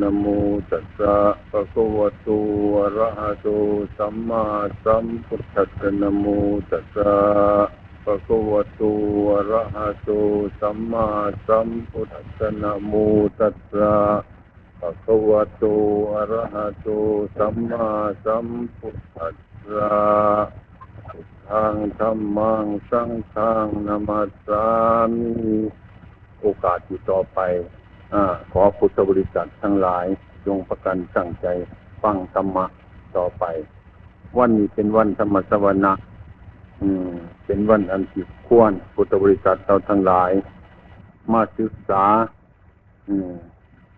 นโมตัสสะภะคะวะโตอะระหะโตสัมมาสัมพุทธัสสะนโมตัสสะภะคะวะโตอะระหะโตสัมมาสัมพุทธัสสะนโมตัสสะภะคะวะโตอะระหะโตสัมมาสัมพุทธัสสะทางธรรมังสังฆังนามัสสามิโอกาสที่ต่อไป อขอพุทธบริษัททั้งหลายจงประกันตั้งใจฟังธรรมะต่อไป วันนี้เป็นวันธรรมสวนะอืม เป็นวันอันที่ควรพุทธบริษัทเราทั้งหลาย มาศึกษา อืม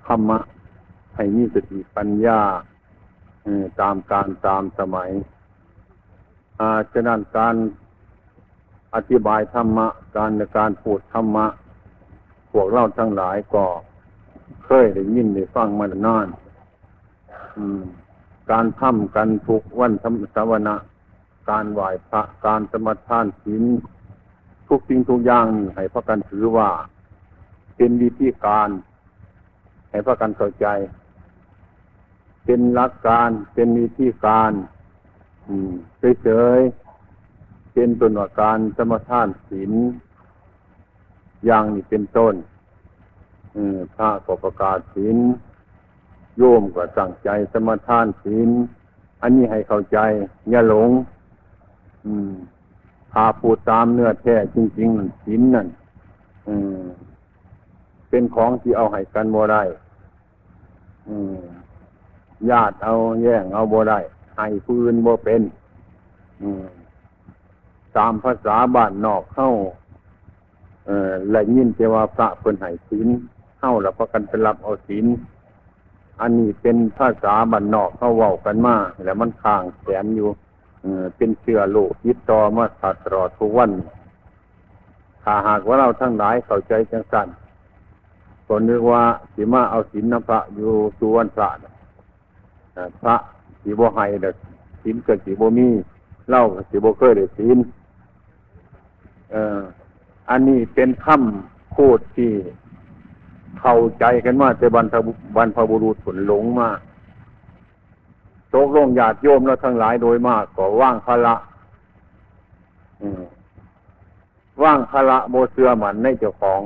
ธรรมะให้มีสติปัญญาตามการตามสมัยอาฉะนั้นการอธิบายธรรมะ การในการพูดธรรมะ พวกเราทั้งหลายก็ เคยได้ยินได้ฟังมานานการทำกันทุกวันธรรมสวนะการไหว้พระการสมทานศีลทุกสิ่งทุกอย่างให้พระกันถือว่า เป็นวิธีการ ให้พระกันเข้าใจ เป็นหลักการเป็นวิธีการเฉยๆเป็นตัวนการสมทานศีลอย่างนี้เป็นต้น พระก็ประกาศศีลโยมก็สั่งใจสมทานศีลอันนี้ให้เข้าใจ อย่าหลงถ้าพูดตามเนื้อแท้จริงๆนั่นศีลนั่นเป็นของที่เอาให้กันบ่ได้ญาติเอาแย่งเอาบ่ได้ให้พื้นบ่เป็นตามภาษาบ้านนอกเข้า เออและยินเจว่าพระเพิ่นให้ศีล เข้าแล้วพะกันไปรับเอาศีลอันนี้เป็นภาษาบ้านนอกเขาเว้ากันมาแล้วมันข้างแขนอยู่เป็นเชื้อโลกยึดต่อมาตลอดทุกวันถ้าหากว่าเราทั้งหลายเข้าใจจังสันก็นึกว่าสิมาเอาศีลนพระอยู่สุวรรณพระพระสีโบไฮเด็กศีลเกิดสีโบมีเล่าสีโบเคยเด็กศีลอันนี้เป็นคำพูดที่ เข้าใจกันว่าแต่บรรพบรรพบุรุษผลหลงมากโตกลงญาติโยมแล้วทั้งหลายโดยมากก็ว่างพละว่างพละโมเสือหมันในเจ้าของ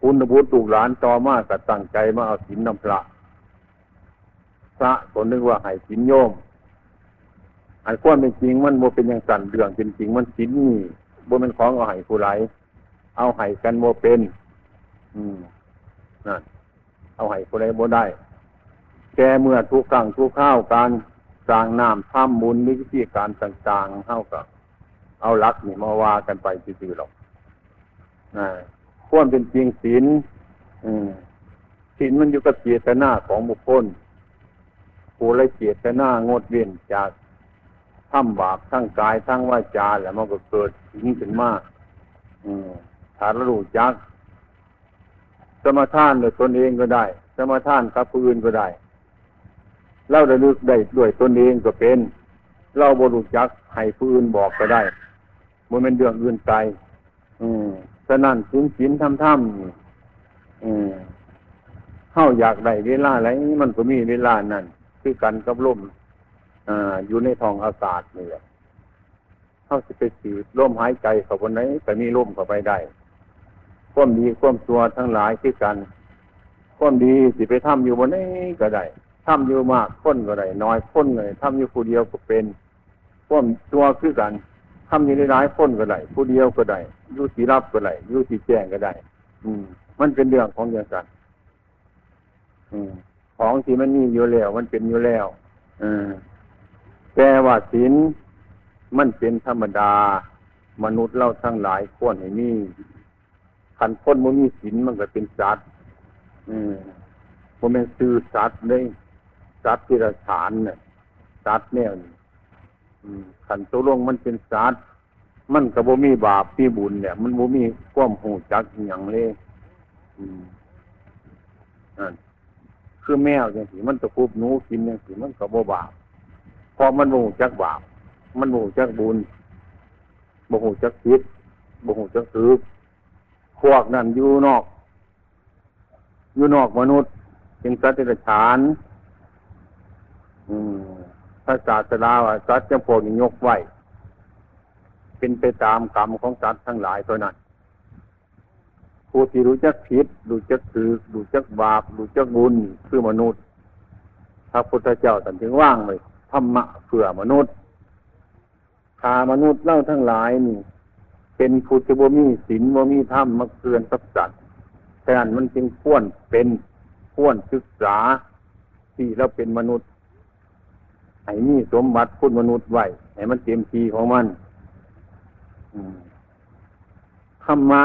คุณบุตรลูกหลานต่อมากก็ตั้งใจมาเอาสินน้ำพระพระก็นึกว่าให้สินโยมอันความเป็นจริงมันโมเป็นอย่างสั่นเรื่องเป็นจริงมันสินนี่บนเป็นของเอาให้ผู้ไรเอาให้กันโมเป็น อืมนั่นเอาให้ผู้ไรโมได้ แกเมื่อทุกครั้งทุกข้าวการสร้างน้ำท่ามบุญวิธีการต่างๆเข้ากับเอาลักนี่มาว่ากันไปซื่อๆหรอกนะควรเป็นจริงศีลศีลมันอยู่กับเจตนาของบุคคลผู้ไรเจตนางดเว้นจากทำบาปทั้งกายทั้งวาจาแล้วมันก็เกิดทิ้งขึ้นมาถ้าเรารู้จัก สมาทานโดยตนเองก็ได้ สมาทานกับผู้อื่นก็ได้ เราระลึกได้ด้วยตนเองก็เป็น เราบรุจักให้ผู้อื่นบอกก็ได้มันเป็นเรื่องอื่นไกลอืมฉะนั้นสินสินทำทำอืมเข้าอยากได้เวลาอะไรมันก็มีเวลานั่นคือกันกับลมอ,อยู่ในทองอากาศนี่แหละเขาจะไปสืดลมหายใจเขาบนไหนแต่มีลมเข้าไปได้ ความดีความตัวทั้งหลายคือกัน ความดีสิไปทำอยู่บนไหนก็ได้ทำอยู่มากคนก็ได้น้อยคนเลยทำอยู่ผู้เดียวก็เป็นความตัวคือกันทำอยู่ในหลายคนก็ได้ผู้เดียวก็ได้อยู่สีรับก็ได้อยู่สีแจ้งก็ได้ อืม มันเป็นเรื่องของอย่างกัน อืม ของที่มันมีอยู่แล้ว มันเป็นอยู่แล้วอแต่ว่าศีลมันเป็นธรรมดา มนุษย์เราทั้งหลายควรให้มี ขันพ้นมันมีศีลมันก็เป็นสัตว์อืมมันเป็นซื่อสัตว์เลยสัตว์ที่ระฐานเนี่ยสัตว์เนี่ยขันตัวลงมันเป็นสัตว์มันกับบ่มีบาปมีบุญเนี่ย มันบ่มีความหูจักอย่างเลยอ่าคือแมวอย่างสีมันตะคุบหนูกินอย่างสีมันกับบ่บาปพอมันโมโหจักบาปมันโมโหจักบุญโมโหจักคิดโมโหจักถือ พวกนั้นอยู่นอก อยู่นอกมนุษย์เป็นสัตว์เดรัจฉานพระศาสดาว่าสัตว์จำพวกนี้ยกไว้ เป็นไปตามกรรมของสัตว์ทั้งหลายตัวนั้นผู้ที่รู้จักผิดรู้จักถือรู้จักบาปรู้จักบุญคือมนุษย์พระพุทธเจ้าตรัสถึงว่างเลยธรรมะเพื่อมนุษย์ขามนุษย์เล่าทั้งหลายนี่ เป็นผู้ที่บ่มีศีลบ่มีธรรมมาเกินสักสัตว์ฉะนั้นมันจึงพ้วนเป็นพ้วนศึกษาที่เราเป็นมนุษย์ให้มีสมบัติคุณมนุษย์ไว้ให้มันเต็มทีของมันธรรมะ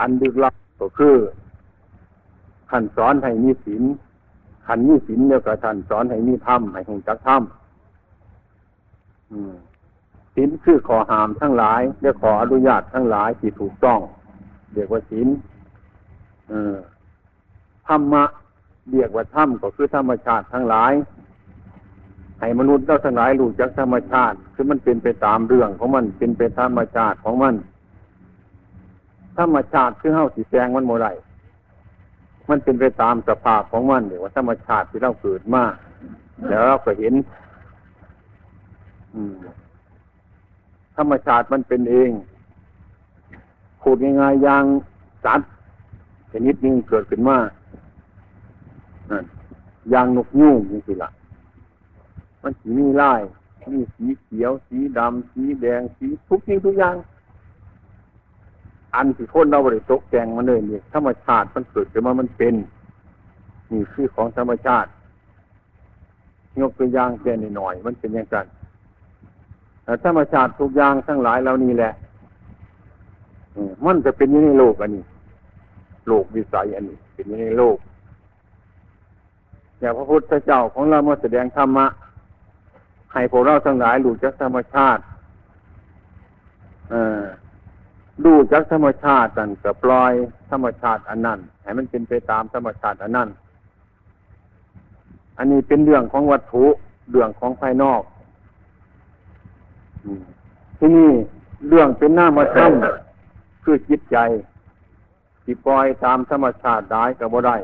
อันดึกลับก็คือขันสอนให้มีศีลขันมีศีลเนี่ยก็ท่านสอนให้มีธรรมให้หงจักธรรม ศีลคือขอหามทั้งหลายและขออนุญาตทั้งหลายที่ถูกต้องเรียกว่าศีลธรรมะเรียกว่าธรรมก็คือธรรมชาติทั้งหลาย ให้มนุษย์เราทั้งหลายรู้จักธรรมชาติ คือมันเป็นไปตามเรื่องของมันเป็นไปตามธรรมชาติของมัน ธรรมชาติคือเฮาสีแสงมันโมไรมันเป็นไปตามสภาพของมันเดี๋ยวว่าธรรมชาติที่เราเกิดมาแล้วเราก็เห็น ธรรมชาติมันเป็นเองพูดง่ายๆอย่างสัตว์ชนิดนึงเกิดขึ้นมาอย่างนกยุ่งนี่สิละมันสีมีลายมีสีเขียว สีดำสีแดง สีทุกสิ่งทุกอย่าง อันที่คนเราบริโตกแต่งมาเลยนี่ธรรมชาติมันเกิดขึ้นมามันเป็นนี่คือของธรรมชาติ ยกตัวอย่างแค่หน่อย มันเป็นอย่างกัน ธรรมชาติทุกอย่างทั้งหลายเหล่านี้แหละมันจะเป็นอยู่ในโลกอันนี้ โลกวิสัยอันนี้ เป็นอยู่ในโลกอย่างพระพุทธเจ้าของเรามาแสดงธรรมะให้พวกเราทั้งหลายรู้จักธรรมชาติดูจากธรรมชาติกันกับปล่อยธรรมชาติอันนั้นให้มันเป็นไปตามธรรมชาติอันนั้น อันนี้เป็นเรื่องของวัตถุเรื่องของภายนอก ที่นี่เรื่องเป็นหน้ามาทำคือจิตใจที่ปล่อยตามธรรมชาติได้กับบ่ได้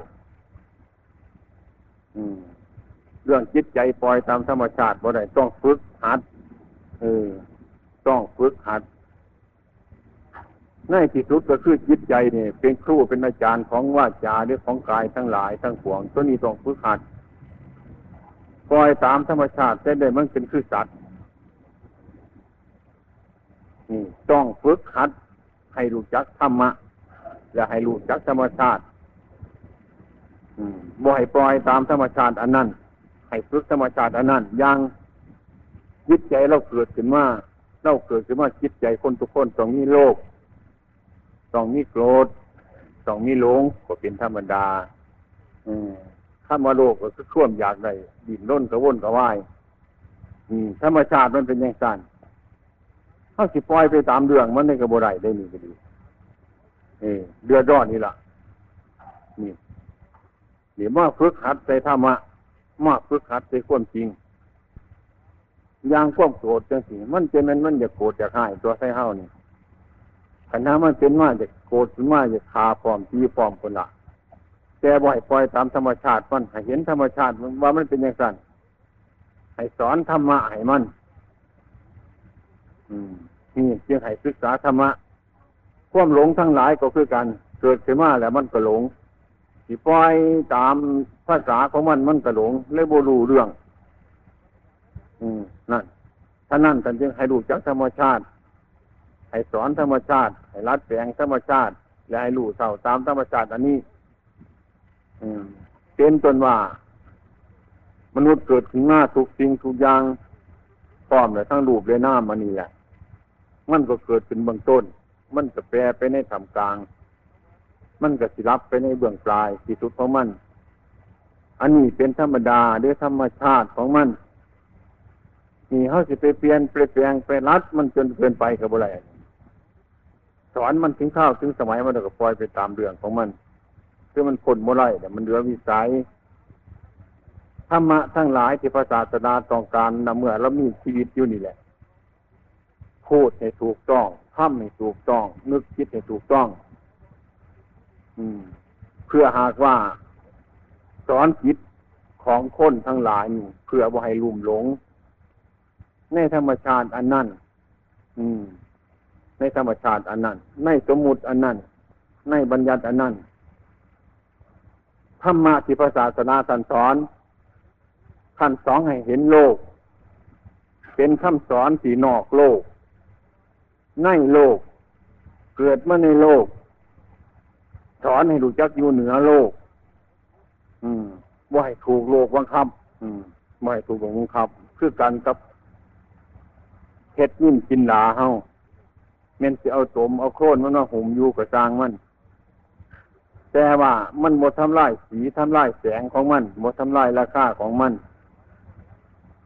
เรื่องจิตใจปล่อยตามธรรมชาติบ่ได้ต้องฝึกหัดเออต้องฝึกหัดในที่สุดก็คือจิตใจเนี่ยเป็นครูเป็นอาจารย์ของวาจาหรือของกายทั้งหลายทั้งปวงตัวนี้ต้องฝึกหัดปล่อยตามธรรมชาติได้ได้มันเป็นคือสัตว์ นี่ต้องฝึกหัด ให้รู้จักธรรมะอย่าให้รู้จักธรรมชาติบ่ให้ปล่อยตามธรรมชาติอันนั้น ให้ฝึกธรรมชาติอันนั้นยังจิตใจเราเกิดขึ้นมาเราเกิดขึ้นมาจิตใจคนทุกคนตรงนี้โลกต้องมีโกรธต้องมีหลงก็เป็นธรรมดา อืมถ้ามาโลกก็คือข่วมอยากได้ ดินร่นกระวนกระวาย อืมธรรมชาติมันเป็นอย่างสั้น ถ้าสิปล่อยไปตามเรื่องมันในกระบไรได้นี่ก็ดีเอเดือดร้อนนี่ล่ะ นี่เดี๋ยวมาฝึกหัดใจธรรมะมาฝึกหัดใจความจริงอย่างความโกรธจังสิมันเป็นมันมันอยากโกรธอยากหายตัวใส่เฮ้านี่ขันน้ำมันเป็นมาจะโกรธขึ้นมาจะคาฟอมตีฟอมคนละแต่บ่อยปล่อยตามธรรมชาติมันให้เห็นธรรมชาติว่ามันเป็นอย่างนั้นให้สอนธรรมะให้มัน นี่จึงให้ศึกษาธรรมะความหลงทั้งหลายก็คือกันเกิดขึ้นมาแล้วมันก็หลงที่ปล่อยตามภาษาของมันมันก็หลงเลยบรูเรื่อง อืมนั่นถ้านั่นท่านจึงให้รู้จักธรรมชาติ ให้สอนธรรมชาติ ให้รัดแปลงธรรมชาติ และให้รู้เท่าตามธรรมชาติ อันนี้เป็นต้นว่า มนุษย์เกิดขึ้นหน้าทุกสิ่งทุกอย่าง ร้อมเลยทั้งรูปเลยหน้ามันนี่แหละ มันก็เกิดขึ้นเบื้องต้น มันจะแปรไปในทำกลาง มันก็สิรับไปในเบื้องปลายที่สุดของมัน อันนี้เป็นธรรมดาด้วยธรรมชาติของมันนี่เขาสิไปเปลี่ยนเปลี่ยนแปลงไปรัดมันจนเกินไปกับอะไรสอนมันถึงข้าวถึงสมัยมันก็ปล่อยไปตามเรื่องของมัน คือมันผลโมไรแต่มันเหลือวิสัย รรมะทั้งหลายที่พระศาสดาต้องการนำเมื่อเรามีชีวิตอยู่นี่แหละ พูดให้ถูกต้องทำให้ถูกต้อง นึกคิดให้ถูกต้อง อืม เพื่อหากว่าสอนจิตของคนทั้งหลายนี่เพื่อบ่าให้ลุ่มหลง ในธรรมชาติอันนั้นอืม ในธรรมชาติอันนั้น ในสมมุติอันนั้น ในบัญญัติอันนั้นธรรมะที่พระศาสนาสสอน ท่านสอนให้เห็นโลก เป็นคำสอนสีนอกโลก ในโลก เกิดมาในโลก สอนให้รู้จักอยู่เหนือโลก อืมว่าให้ถูกโลกบังคับ อืมว่ถูกบังคับคือกันกับเฮ็ดยิ่มกินหลาเฮาเม่นสิเอาสมเอาโครนมันมาหุ่มอยู่กับจางมัน แต่ว่ามันหมดทำลายสีทำลายแสงของมันหมดทำลายราคาของมัน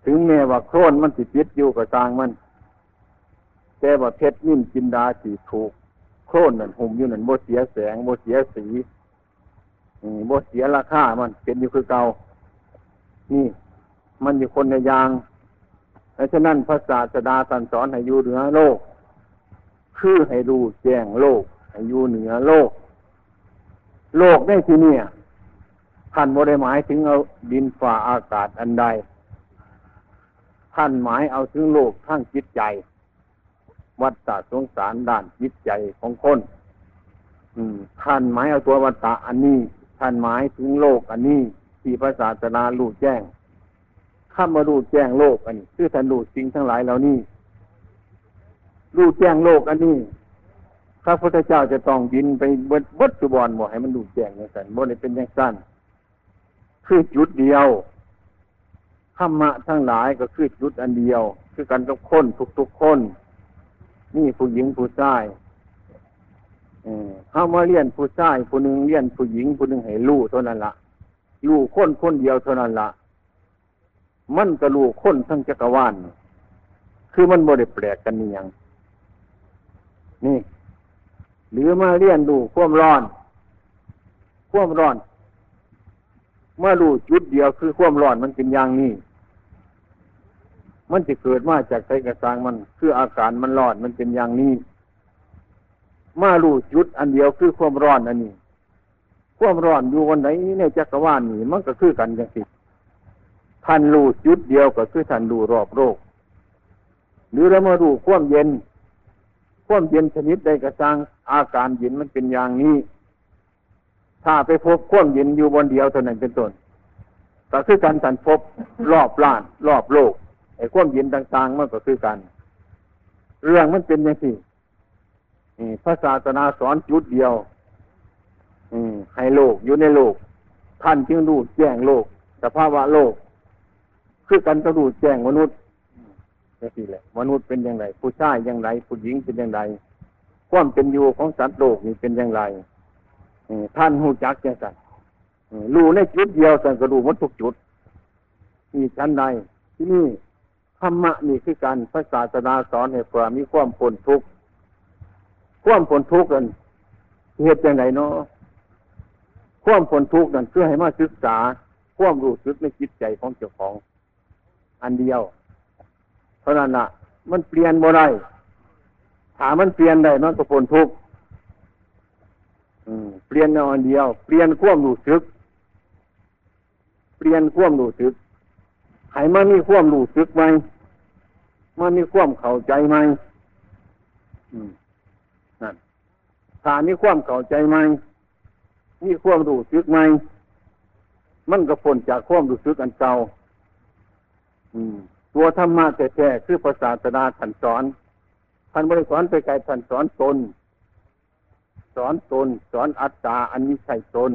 ถึงแม้ว่าโครนมันสิปิดอยู่กับจางมัน แต่ว่าเพชรยิ่มกินดาสีถูก โครนนั่นหุ่มอยู่นั่นโมเสียแสงโมเสียสีโมเสียราคามันเป็นอยู่คือเก่านี่ มันอยู่คนในยางดังนั้นพระศาสดาสั่นสอนให้อยู่เหนือโลก คือให้ดูแจ้งโลก ให้อยู่เหนือโลก โลกได้ที่เนี่ยท่านโมได้หมายถึงเอาดินฝ่าอากาศอันใด ท่านหมายเอาถึงโลกทั้งจิตใจ วัฏฏะสงสารด้านจิตใจของคนท่านหมายเอาตัววัฏฏะอันนี้ ท่านหมายถึงโลกอันนี้ ที่พระศาสนาลู่แจ้งข้ามาดูแจ้งโลกอันนี้คือท่านดูสิ่งทั้งหลายเหล่านี้ดูแจ้งโลกอันนี้พระพุทธเจ้าจะต้องบินไปเบิดวัดสุบอนบอกให้มันดูแจ้งอย่างนั้นบ่ได้เป็นอย่างสั้นคือจุดเดียว ธรรมะทั้งหลายก็คือจุดอันเดียว คือกันกับคนทุกๆคน นี่ผู้หญิงผู้ชายเข้ามาเรียนผู้ชายผู้หนึ่งเรียนผู้หญิงผู้หนึ่งให้ลูกเท่านั้นละลูกคนคนเดียวเท่านั้นละมันกระลูกคนทั้งจักรวาลคือมันโมได้แปลกกันนี่ยังนี่ หรือมาเรียนดูควมร้อน ควมร้อน เมื่อรู้จุดเดียวคือควมร้อนมันเป็นอย่างนี้ มันจะเกิดมาจากใจกระซังมัน คืออาการมันร้อนมันเป็นอย่างนี้ มารู้จุดอันเดียวคือความร้อนอันนี้ ความร้อนอยู่วันไหนในจักรวาลนี่มันก็คือกันอย่างสิท่านรู้จุดเดียวก็คือท่านรู้รอบโลกหรือเรามารู้ความเย็น ความเย็นชนิดใดก็สางอาการเย็นมันเป็นอย่างนี้ ถ้าไปพบความเย็นอยู่บนเดียวเท่านั้นเป็นต้นก็คือการสันพบรอบล้าน รอบโลก ไอ้ความเย็นต่าง ๆ มันก็คือกัน เรื่องมันเป็นอย่างนี้พระศาสนาสอนจุดเดียวให้โลกอยู่ในโลก ท่านจึงรู้แจ้งโลกสภาวะโลก คือกันก็รู้แจ้งมนุษย์นี่สิแหละมนุษย์เป็นอย่างไร ผู้ชายอย่างไรผู้หญิงเป็นอย่างไรความเป็นอยู่ของสัตว์โลกนี่เป็นอย่างไรท่านหูจักแก่สัตว์รู้ในจุดเดียวสันกรู้หมดทุกจุด มีชั้นใดที่นี่ ธรรมะนี่คือการพระศาสนาสอนให้เพื่อมีความผลทุกข์ความผลทุกข์กันเหตุอย่างไรเนาะความผลทุกข์นั่นเพื่อให้มาศึกษาความรู้สึกในจิตใจของเจ้าของ อันเดียวเพราะนั้นละมันเปลี่ยนบ่ได้ถามันเปลี่ยนได้มันก็พ้นทุกข์เปลี่ยนเอาอันเดียว เปลี่ยนความรู้สึก เปลี่ยนความรู้สึก ให้มันมีความรู้สึกไหมมันมีความเข้าใจไหมนั่นถ้ามีความเข้าใจไหมมีความรู้สึกไหมมันก็พ้นจากความรู้สึกอันเก่าตัวธรรมะแท้ๆคือภาษาสนาท่านสอนท่านบริสอนไปไกลท่านสอนตน สอนตน สอนอัตตาอันนี้ใช่ตน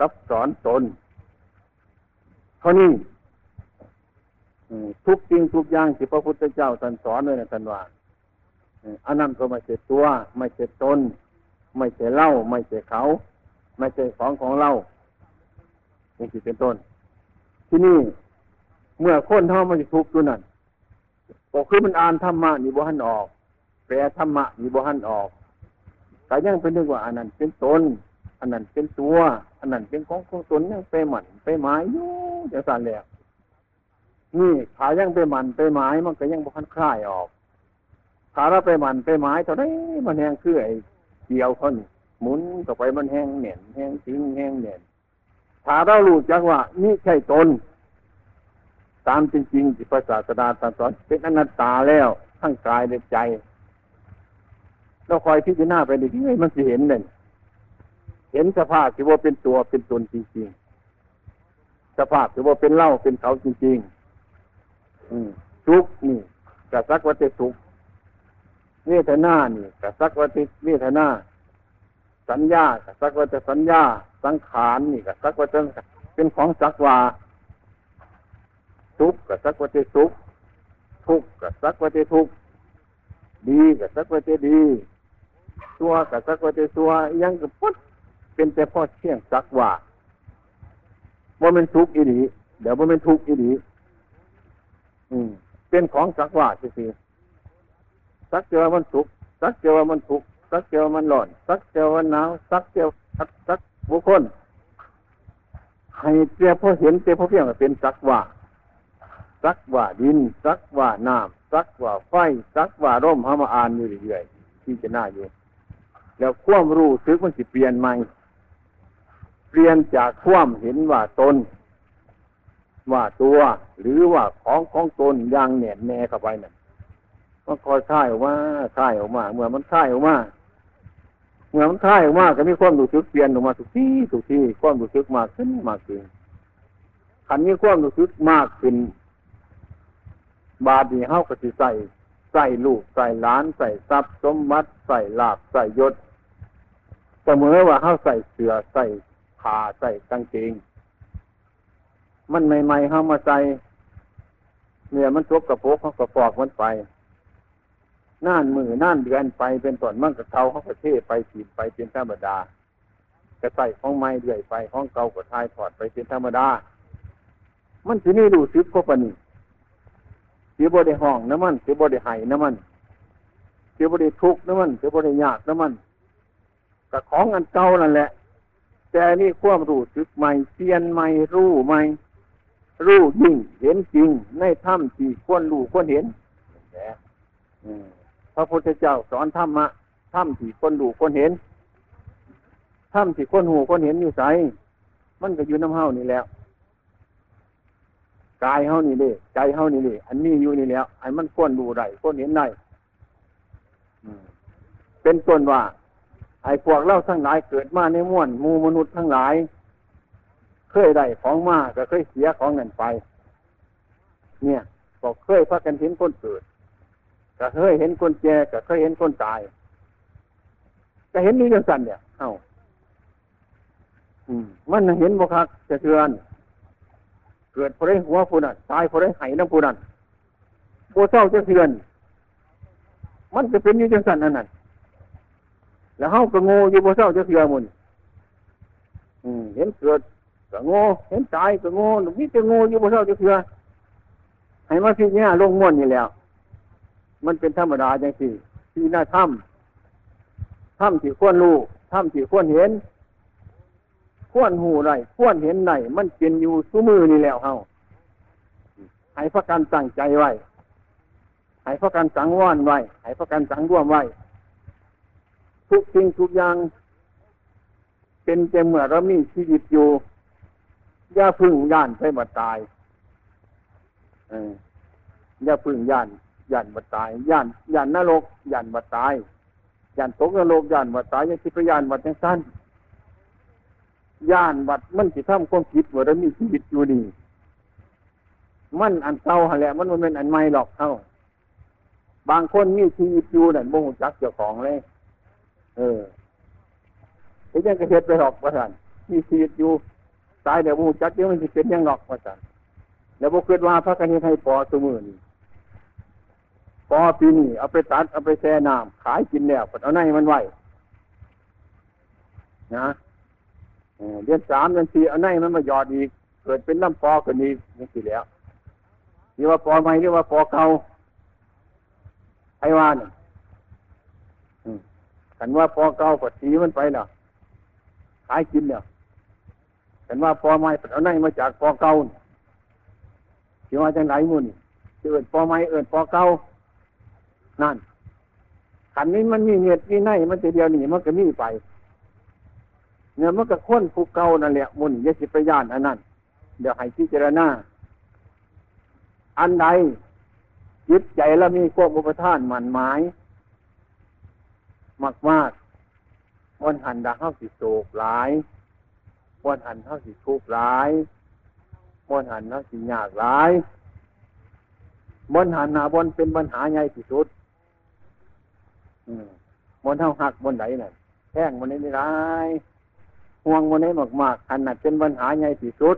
กับสอนตนเท่านี้ ทุกจริงทุกอย่างที่พระพุทธเจ้าท่านสอนเลยนะท่านว่าอันนั้นก็ไม่ใช่ตัว ไม่ใช่ตนไม่ใช่เล่า ไม่ใช่เขา ไม่ใช่ของของเรานี่คือเป็นต้น ที่นี่เมื่อคนเท่ามันจะทุกข์อยู่นั่นก็คือมันอ่านธรรมะนี่บ่หันออกแปลธรรมะนี่บ่หันออกแต่ยังเป็นเรื่องว่าอันนั้นเป็นตนอันนั้นเป็นตัว อันนั้นเป็นของของตนยังไปหมันไปหมายอยู่อย่างนั้นแล้ว นี่ขายังไปหมันไปหมายมันก็ยังบ่หันคลายออกขาเราไปหมันไปหมายเท่าไรมันแห้งคือไอ้เดียวเขานี่หมุนต่อไปมันแห้งเหน่นแห้งถึงแห้งเหน่นถ้าเรารู้จักว่า นี่ใช่ตนตามจริงๆที่พระศาสดาตรัสสอนเป็นอนัตตาแล้วทั้งกายและใจเราคอยพิจารณาไปเรื่อยๆมันจะเห็นเลยเห็นสภาพที่ว่าเป็นตัวเป็นตนจริงๆ สภาพที่ว่าเป็นเล่าเป็นเขาจริงๆ ทุกนี่กระซักวัตถุกเวทนานี่กระซักวัตเวทนา สัญญากระซักวัตสัญญา สังขารนี่กระซักวัตเป็นของสักว่าทุกกระซักวัตทุกทุกกระซักวัตทุกดีกระซักวัตดีตัวกระซักวัตตัวยังกระพุทเป็นแต่พ่อเชี่ยงสักว่าว่ามันทุกข์อีดีเดี๋ยวว่ามันทุกข์อีดี อืม เป็นของสักว่าสิสักเจอมันสุขสักเจอมันทุกข์สักเจอมันร้อนสักเจอมันหนาวสักเจอสักสักบุคคลให้เจ้าพอเห็นเจ้าพอเพียงเป็นสักว่าสักว่าดินสักว่าน้ำสักว่าไฟสักว่าร่มห้ามาอ่านอยู่เรื่อยๆที่จะน่าอยู่แล้วความรู้ซึกมันสิเปลี่ยนใหม่เปลี่ยนจากความเห็นว่าตน ว่าตัวหรือว่าของของตนย่างแน่แน่เข้าไปนั่นมันคอยค่ายออกมาค่ายออกมาเมื่อมันค่ายออกมาเมื่อมันค่ายออกมาก็มีความรู้สึกเปลี่ยนออกมาทุกที่ทุกที่ความรู้สึกมากขึ้นมากขึ้นขันนี้ความรู้สึกมากขึ้น บาดีเฮาก็สิใส่ใส่ลูกใส่ล้านใส่ทรัพย์สมบัติใส่ลาบใส่ยศเสมอว่าเฮาใส่เสื้อใส่ผ้าใส่กางเกง มันใหม่ๆเฮามาใส่เนี่ยมันทบกระโปงเขากระฟอกมันไปน่านมือน่านเดือนไปเป็นต้นมั่งกับเขาเขาประเทศไปถีบไปเป็นธรรมดากระใส่ของไม้เดือยไปของเก่ากระทายถอดไปเป็นธรรมดา มันที่นี่ดูซึกก็ปนีเสียบริห้องน้ำมันเสียบริไห้น้ำมันเสียบริทุกน้ำมันเสียบริยากน้ำมันกับของอันเก่านั่นแหละ แต่นี่ความรู้สึกใหม่เปลี่ยนใหม่รู้ใหม่ รู้ยิ่งเห็นจริงในถ้ำที่ควรรู้ควรเห็นพระพุทธเจ้าสอนธรรมะถ้ำที่คนดูคนเห็นถ้ำที่คนหูคนเห็นอยู่ใสมันก็อยู่น้ำเฮานี่แล้วกายเฮานี่เลยใจเฮานี่เลยอันนี้อยู่นี่แล้วอันมันควรดูได้ควรเห็นได้เป็นต้นว่า ไอ้พวกเล่าทั้งหลายเกิดมาในม้วนมูมนุษย์ทั้งหลาย เคยได้ของมาก็เคยเสียของเงินไป เนี่ยก็เคยพักกันเห็นคนเกิดก็เคยเห็นคนแก่ก็เคยเห็นคนตายก็เห็นนี่จังสันเนี่ยเอ้าอืม มันเห็นบุคักจะเทือนเกิดพอได้หัวผู้นั้นตายพอได้ไห้น้ำผู้นั้นโบเศร้าจะเทือน มันจะเป็นอยู่จังสันนั่นน่ะแล้วเฮาก็ง่อยู่โบเศร้าจะเทือนมุนอืม เห็นเกิด ก็โง่เห็นตายก็โง่หรือวิจะโง่อยู่โบเศร้าจะเทือให้มาพิจารณาลงม้วนนี่แล้ว มันเป็นธรรมดาอย่างสี่ที่หน้าถ้ำถ้ำที่ควรรู้ถ้ำที่ควรเห็น ควรหูไรควรเห็นไหนมันเป็นอยู่สู้มือนี่แล้วเฮาให้พระการตั้งใจไว้ให้พระการสังวรไว้ให้พระการสังร่วมไว้ทุกสิ่งทุกอย่าง เป็นแต่เมื่อเรามีชีวิตอยู่ อย่าพึ่งย่านไปมาตายอย่าพึ่งย่านย่านบัตายย่านย่านนรกย่านบัตายย่านตกนรกย่านบัตายยังคิดว่าย่านบัดยังสั้นย่านบัดมันสิทำความคิดว่าเรามีชีวิตอยู่นี่มันอันเก่าแหละมันมันเป็นอันใหม่หรอกเท่าบางคนมีชีวิตอยู่นั่นบ่งจักเจ้าของเลย เออไอ้ยังกระเทียไปหรอกประธานมีชีวิตอยู่ ตายเดี๋ยวบ่งจักเดี๋ยวมันจะเป็นยังหรอกประธานแล้วบ่เกิดว่าพระกันให้ปอสมือนี่พอปีนี้เอาไปตัดเอาไปแช่น้ำขายกินแล้วเอาในมันไว้นะเดือนสามเดือนสี่เอาในมันมาหยอดอีกเกิดเป็นน้ำปอกันนี้นี่สิแล้วเรียกว่าปอใหม่เรียกว่าปอเก่าไอ้วานกันว่าปอเก่าก็สีมันไปเนาะขายกินเนี่ ยกันว่าปอใหม่เอาในมาจากปอเก่าที่ว่าจังไรมุ่นเอินปอใหม่เอินปอเก่านั่นขันนี้มันมีเหตุมีในมันจะเดียวหนีมันก็มีไปเนี่ยมันก็ค้นผู้เก่านั่นแหละมุนยสิปยานอันนั้นเดี๋ยวให้พิจารณาอันใดยึดใจแล้วมีควบอุปทานหมันหมาย มากมากวันหันดาเข้าสิโศกหลาย วนหันเข้าสิทุกข์หลายวันหันเข้าสิยากหลายบนหันหนาบนเป็นปัญหาใหญ่ที่สุดมบนเท่าหักบนไหนน่ะแท่งบนนี้ไม่ร้ายห่วงบนนี้มากๆอันนั้นเป็นปัญหาใหญ่ที่สุด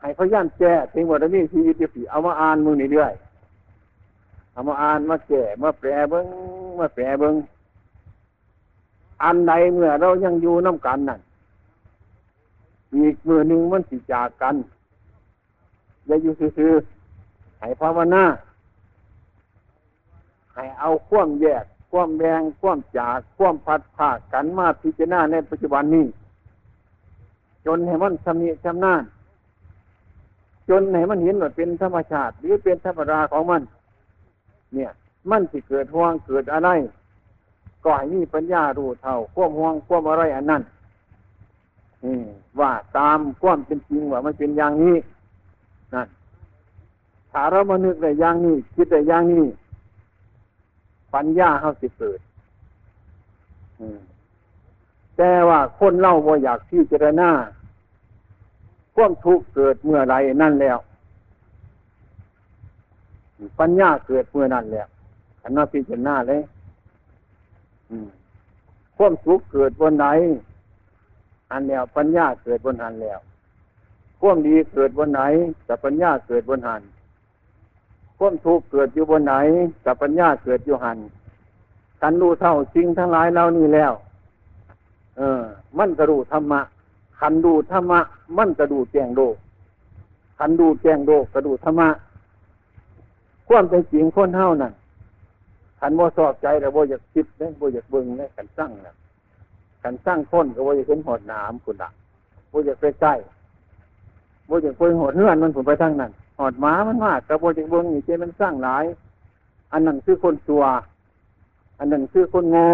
ให้พยายามแก้ถึงว่ามีชีวิตที่เอามาอ่านมือนี่เรื่อยเอามาอ่านมาแก้มาแปลเบิ้งมาแปลเบิ้งอันใดเมื่อเรายังอยู่น้ากันนั่น อีกมือหนึ่งมันสิจากกันอย่าอยู่ซื่อให้ภาวนาให้เอาคว่ำแยกคว่ำแบงคว่ำจากคว่ำพัดผ่ากันมาพิจารณาในปัจจุบันนี้ จนให้มันชำนิชำนาญจนให้มันเห็นว่าเป็นธรรมชาติ หรือเป็นธรรมดาของมัน เนี่ย มันสิเกิดห่วงเกิดอะไรก็ให้มีปัญญารู้เท่าควบห่วงควบอะไรอันนั้น ว่าตามความเป็นจริงว่ามันเป็นอย่างนี้นั่นถ้าเรามานึกในอย่างนี้ คิดในอย่างนี้ ปัญญาเขาสิเกิดแต่ว่าคนเล่าว่าอยากที่เจรณาความทุกข์เกิดเมื่อไรนั่นแล้ว ปัญญาเกิดเมื่อนั้นแล้วอันนั้นพิจารณาเลยความสุขเกิดบนไหน อันแล้ว ปัญญาเกิดบนหันแล้วความดีเกิดบนไหนแต่ปัญญาเกิดบนหันความทุกข์เกิดอยู่บนไหนแต่ปัญญาเกิดอยู่หันกันรู้เท่าจริงทั้งหลายเรานี่แล้ว เออ มันกระดูธรรมะขันดูธรรมะ มันกระดูแจงโลกขันดูแจงโลกกระดูธรรมะความเป็นจริงคนเท่านั้นขันโมสอบใจแต่โบอยากคิดเนี่ยโบอยากเบิ่งเนี่ยขันสร้างนะ ขันสร้างคนก็โบอยากเห็นหอดหนามคุณละโบอยากไปใกล้โบอยากไปหอดเฮือนมันผลไปทั้งนั้นหอดหมามันมากกระโบอยากเบิ่งนี่เจมันสร้างหลาย อันนั้นคือคนตัว อันนั้นคือคนโง่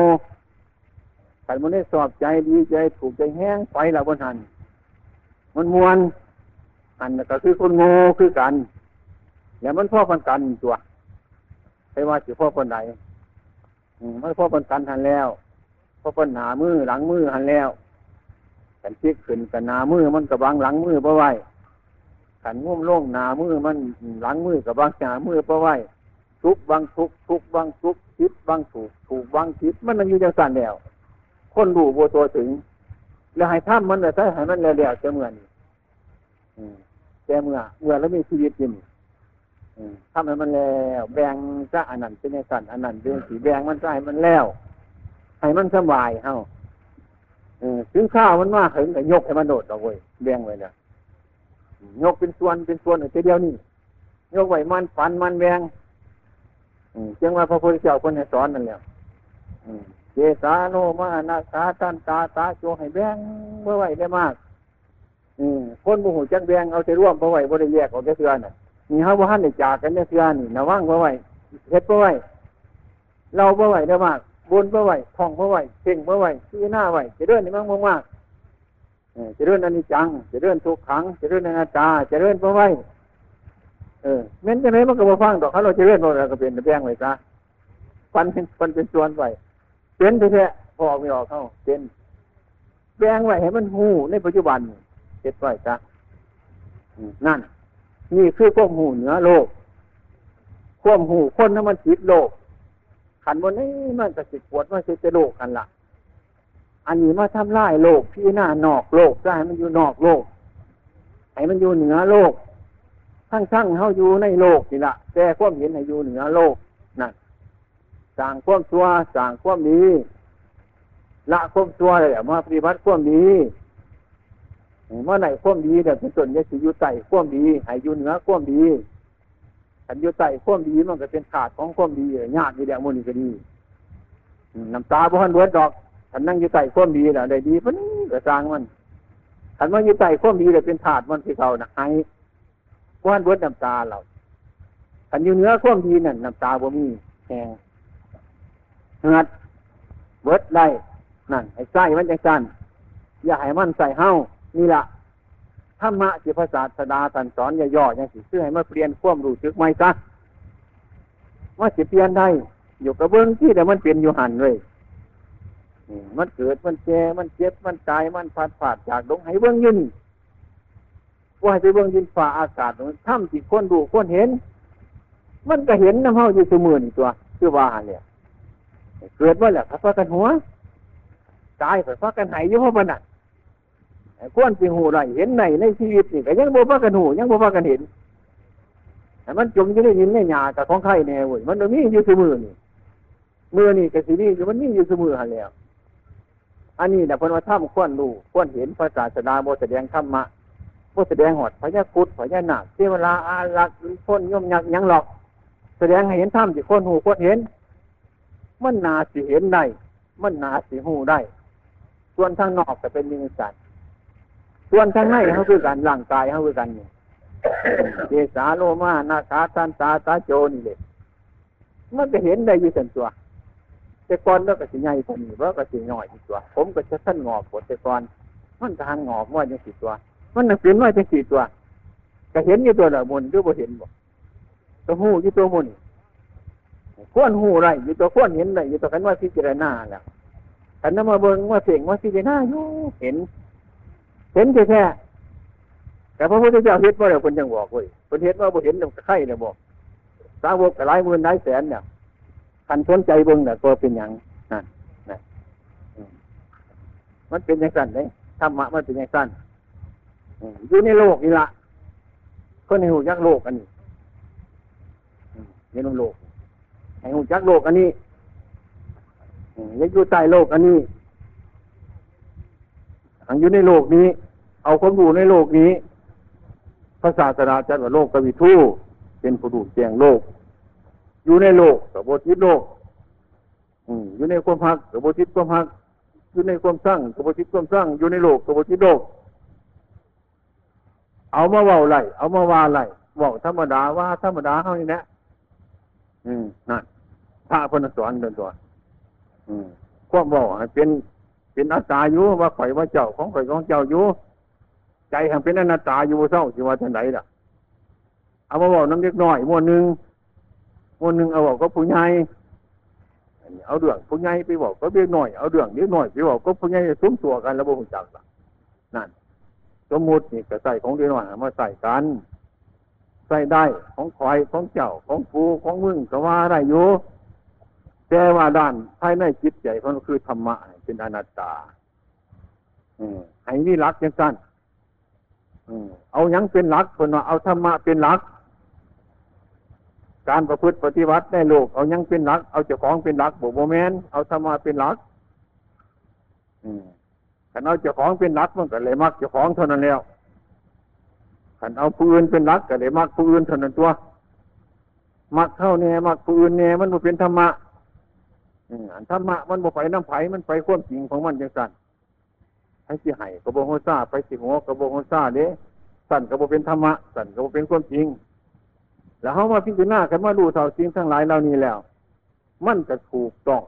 ขันมันได้สอบใจดีใจถูกใจแห้งไปแล้วบนหันมันมวนอันนั้นก็คือคนโง่คือกัน แล้วมันพ่อกันกันตัวไปว่าสิพ่อคนไหนไม่พ่อคนกันหันแล้ว พ่อคนหนามือหลังมือหันแล้วขันชิกขึ้นกับหนามือมันกับบังหลังมือเพราะไว้ขันงุ่มล่งหนามือมันหลังมือกับบังหนามือเพราะไว้ทุกบังทุกทุกบังทุกคิดบังถูกถูกบังคิดมันมันอยู่จังสันแล้ว คนดูโบตัวถึง แล้วให้ท่ามันเลยถ้าให้มันแล้วจะเหมือนแต่เมื่อเมื่อแล้วมีชีวิตอยู่ทำให้มันแล้ว แบ่งจะอันนั้นเป็นในสันอันนั้นเป็นสีแบ่งมันจะให้มันแล้ว ให้มันสบายเฮาถึงข้าวมันมากถึงแต่ยกให้มันโดดเอาไว้แบ่งไว้เนี่ยยกเป็นส่วนเป็นส่วนแต่เดียวนี่ยกไว้มันฟันมันแบ่งจึงว่าพระพุทธเจ้าคนให้สอนนั่นแหละเจสาโนมานาคาตันตาตาโจให้แบ่งเมื่อไหวได้มากคนบุหูจังแบ่งเอาใจร่วมเมื่อไหวบริแยกออกแค่เทือน่ะนี่เขาบ่ทันได้จากกันเนี่ยเสือนี่ระวังบ่ไหวเฮ็ดบ่ไหวเราบ่ไหวได้มาก บนบ่อไหวท่องบ่อไหวเพ่งบ่อไหวชี้หน้าไหวจะเดินนี่มันมากจะเดินอันนี้จังจะเดินทุกขังจะเดินอนาตาจะเดินบ่อไหวเออเม้นจะไหนมันก็บ่ฟังดอกเขาเราจะเดินบ่เราก็เป็นแบงไว้ซะฟันเป็นฟันเป็นส่วนไว้เป็นแท้ๆพอไม่ออกเข้าเป็นแบงไว้ให้มันหูในปัจจุบันเฮ็ดไว้ซะนั่น นี่คือควบหูเหนือโลก ควบหูคนนั้นมันจิตโลก ขันบนนี้มันจะสิปวดมันจะโลกกันละอันนี้มาทำลายโลกพี่หน้านอกโลกได้มันอยู่นอกโลกให้มันอยู่เหนือโลกทั้งทั้งเขาอยู่ในโลกนี่ละแต่ควบเห็นให้อยู่เหนือโลกนั่นสร้างควบตัวสร้างควบดีละควบตัวเลยมาปฏิบัติควบดีเมื่อไหร่ข่มดีเนี่ยเป็นส่วนนี้สิอยู่ใต้ข่มดีให้อยู่เหนือข่มดี ขันอยู่ใต้ข่มดีมันก็เป็นขาดของข่มดีญาติมีแดงมุนีก็ดีน้ำตาบ่หันเบิดดอกขันนั่งอยู่ใต้ข่มดีแหละได้ดีพิ่นกระจางมันขันว่าอยู่ใต้ข่มดีเลยเป็นถาดมันที่เขาน่ะให้บ่หันเบิดน้ำตาเราขันอยู่เนื้อข่มดีนั่นน้ำตาบ่มีแหงงัดเบิดได้นั่นไอ้ไส้มันจังสั้นอย่าให้มันใส่เฮ้านี่ละ ธรรมะที่พระศาสดาตรัสสอนย่อๆอย่างสิซื้อให้มาเปลี่ยนความรู้สึกไม่ซะว่าสิเปลี่ยนได้อยู่กับเบื้องที่แต่มันเปลี่ยนอยู่หันเลยมันเกิดมันแก่มันเจ็บมันตายมันพัดผาดจากลงให้เบื้องยืนว่าให้ไปเบื้องยินฝ่าอากาศถ้ำจิตคนดูคนเห็น มันก็เห็นน้ำเฮาอยู่สมือนี่ตัวคือว่าเนี่ยเกิดว่าแหละพระกันหัวตายพระกันหายอยู่เพราะมันอะ ควรสิหูไรเห็นในในชีวิตนี่ก็ยังบ่พากันหูยังบ่พากันเห็นแต่มันจมอยู่ในยินในหยากับของไข่แน่เว้ยมันมีอยู่สมือนี่มือนี่กับสีนี่มันมีอยู่สมือหันแล้ว อันนี้นะพนว่าถ้ำควรรู้ควรเห็นพระศาสดาโมแสดงธรรมะโมแสดงหอดพญาคุดพญานาคเทวราอารักษ์พ้นย่อมยักยังหลอก แสดงให้เห็นธรรมที่คนหูควรเห็น มันนาสิเห็นได้ มันนาสิหูได้ ส่วนทางนอกจะเป็นยิงสัตว์ ส่วนทางในเขาคือการร่างกายเขาคือกันเนี่ยเจสาโลมานาคาตันตาตาโจนี่เลยมันจะเห็นได้อยู่ส่วนตัว แต่ก่อนแล้วก็สิใหญ่กว่านี้ว่าก็สิน้อยอีกตัว ผมก็จะสั้นงอกหมดแต่ก่อนมันทางงอกว่าจังสี่ตัว มันนักเปลี่ยนว่าจังสี่ตัว ก็เห็นอยู่ตัวละมุนหรือบ่เห็นบ่ตัวหูอยู่ตัวมุนขวนหูไรอยู่ตัวขวนเห็นไรอยู่ตัวกันว่าพิจารณาแล้วขันน้ำมาเบิ้งว่าเสียงว่าพิจารณาอยู่เห็น เห็นแค่แค่แต่พระพุทธเจ้าเห็นว่าเดี๋ยวคนยังบอกเว้ยคนเห็นว่าบ่เห็นต้องไข่เนี่ยบอกสาวกหลายหมื่นหลายแสนเนี่ยคันสนใจเบิ้งเนี่ยตัวเป็นอย่างนั่นนะมันเป็นอย่างสั้นเลยธรรมะมันเป็นอย่างสั้นอยู่ในโลกนี่ละคนในหูยักโลกอันนี้ในโลกในหูยักโลกอันนี้ยังอยู่ใต้โลกอันนี้อังอยู่ในโลกนี้ เอาความรู้ในโลกนี้ พระศาสนาจัดว่าโลกกวิทูเป็นผู้ดูแจงโลก อยู่ในโลกกับบทิศโลกอือยู่ในความพักกับบทิศความพักอยู่ในความสร้างกับบทิศความสร้างอยู่ในโลกกับบทิศโลก เอามาเว้าไหลเอามาว่าไหลบอกธรรมดาว่าธรรมดาเท่านี้นะอืมนั่นพระพนสอนเดินตัวอืมความบอกเป็นเป็นอัตาอยู่ว่าข่อยว่าเจ้าของข่อยของเจ้าอยู่ ใจแห่งเป็นอนัตตาอยู่เศร้าสิว่าท่านไหนล่ะ เอามาบอกน้ำเล็กน้อยมวนหนึ่งมวนหนึ่งเอาบอกก็ผู้ใหญ่เอาเรื่องผู้ใหญ่ไปบอกก็เล็กน้อยเอาเรื่องเล็กน้อยไปบอกก็ผู้ใหญ่ซุ้มตัวกันแล้วบ่หุ่นจักนั่นสมมตินี่ก็ใส่ของเล็กน้อยมาใส่กันใส่ได้ของข่อยของเจ้าของปูของมึงก็ว่าได้อยู่แต่ว่าด้านภายในจิตใจมันคือธรรมะเป็นอนัตตาให้นี่รักยังสั้น เอายังเป็นหลักคนว่าเอาธรรมะเป็นหลัก การประพฤติปฏิบัติในโลกเอายังเป็นหลัก เอาเจ้าของเป็นหลักบุโมเมนเอาธรรมะเป็นหลักขันเอาเจ้าของเป็นหลักมันก็เลยมักเจ้าของเท่านั้นแล้วขันเอาผู้อื่นเป็นหลักก็เลยมักผู้อื่นเท่านั้นตัว มักเท่าแน่มักผู้อื่นแน่มันบ่เป็นธรรมะอันธรรมะมันบ่ไปน้ำไผ่มันไปความจริงของมันจังสัน ให้สิไห้กระโบงโฮซาไปสิหัวกระโบงโฮซาเด้สั่นกระโบเป็นธรรมะสั่นกระโบเป็นความจริง แล้วเขามาพิจารณากันว่าดูเท่าจริงทั้งหลายเหล่านี้แล้ว มันก็ถูกต้อง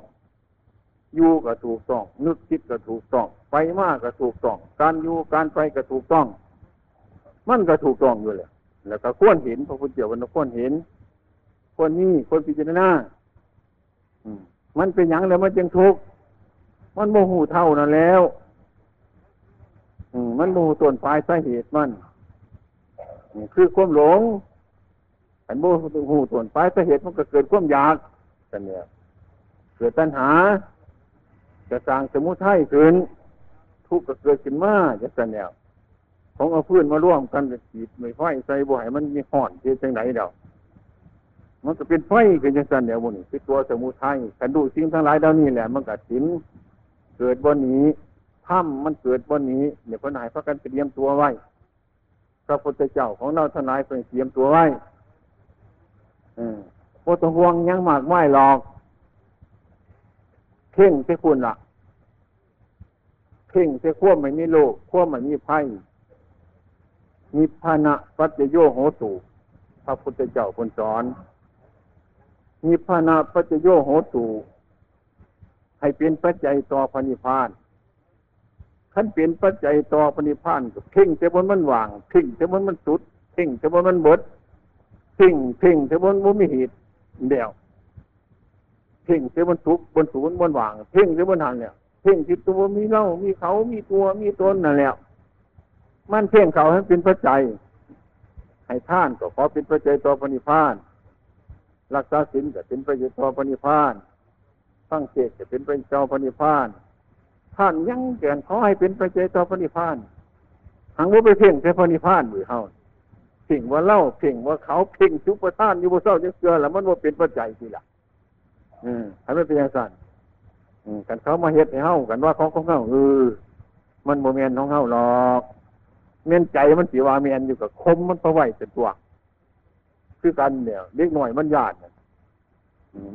อยู่ก็ถูกต้อง นึกคิดก็ถูกต้อง ไปมากก็ถูกต้อง การอยู่การไปก็ถูกต้อง มันก็ถูกต้องอยู่เลยแล้วก็ควรเห็นพระพุทธเจ้าวันควรเห็นควรนี้ควรพิจารณาอืมมันเป็นอย่างแล้วมันจึงทุกข์มันโมโหเท่านั่นแล้ว มันมูส่วนปลายสาเหตุมันคือความหลงอันโมหูส่วนปลายสาเหตุมันก็เกิดความอยากกันเนี่ยเกิดตัณหา จะสร้างสมุทัยขึ้นทุกข์ก็เกิดขึ้นมาจะกันเนี่ยของเอาพื้นมาร่วมกันกับจีบไม่ไฟใส่บ่อยมันมีห่อนเจจังไหนเดามันก็เป็นไฟขึ้นจังสันเดียวมันคือตัวสมุทัยกันดูสิ่งทั้งหลายเหล่านี้แหละ มันก็สินเกิดบนนี้ ถ้ำมันเกิดบนนี้เดี๋ยวพระนายพระกันเตรียมตัวไว้พระพุทธเจ้าของเราทนายเป็นเตรียมตัวไว้โอตห่วงยังมากไม่หรอกเพ่งเสียคุณละ่ะเพ่งเสียขั้วไม่มีโลกขั้วไม่มีไพ่มีพานะปัจโยโหตุพระพุทธเจ้าคนสอนมีพานาปัจโยโหตูให้เป็นปัจจัยต่อพระนิพพาน ขั้นเปลี่ยนปัจจัยต่อปณิพานกับเพ่งแต่บนมันว่างเพ่งแต่บนมันสุดเพ่งแต่บนมันเบิดเพ่งเพ่งแต่บนมันมีเหตุเดียวเพ่งแต่บนสุกบนศูนย์บนว่างเพ่งแต่บนหันเนี่ยเพ่งที่ตัวมีเล่ามีเขามีตัวมีตนนั่นแหละมันเพ่งเขาให้เป็นปัจจัยให้ท่านก็ขอเป็นปัจจัยต่อปณิพานรักษาศีลก็เป็นปัจจัยต่อปณิพานตั้งเจตจะเป็นปัจจัยต่อปณิพาน ท่านยังเกินขอให้เป็นปัจจัยต่อปณิพพานหังว่าไปเพ่งแต่ปณิพพานหรือเฮาเพ่งว่าเล่าเพ่งว่าเขาเพ่งชุบปทานอยู่บนเศร้าจะเกลือแล้วมันว่าเป็นปัจจัยทีละอืมให้ไม่เป็นอย่างนั้นอืมกันเขามาเฮ็ดให้เฮากันว่าของของเฮาเออมันโมเมนของเฮาหรอกเมียนใจมันสีว่าเมียนอยู่กับคมมันประไหวเป็นตัวคือกันเนี่ยเล็กหน่อยมันยาน